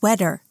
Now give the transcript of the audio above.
sweater.